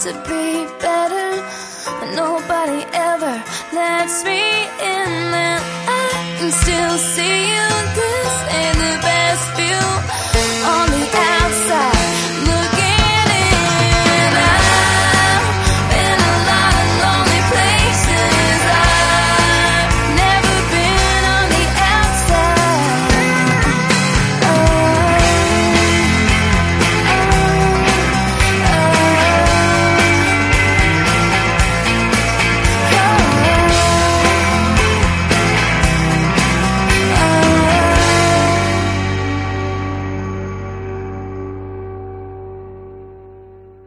to be better, nobody ever lets me in. And I can still see you. This ain't the best view on the outside.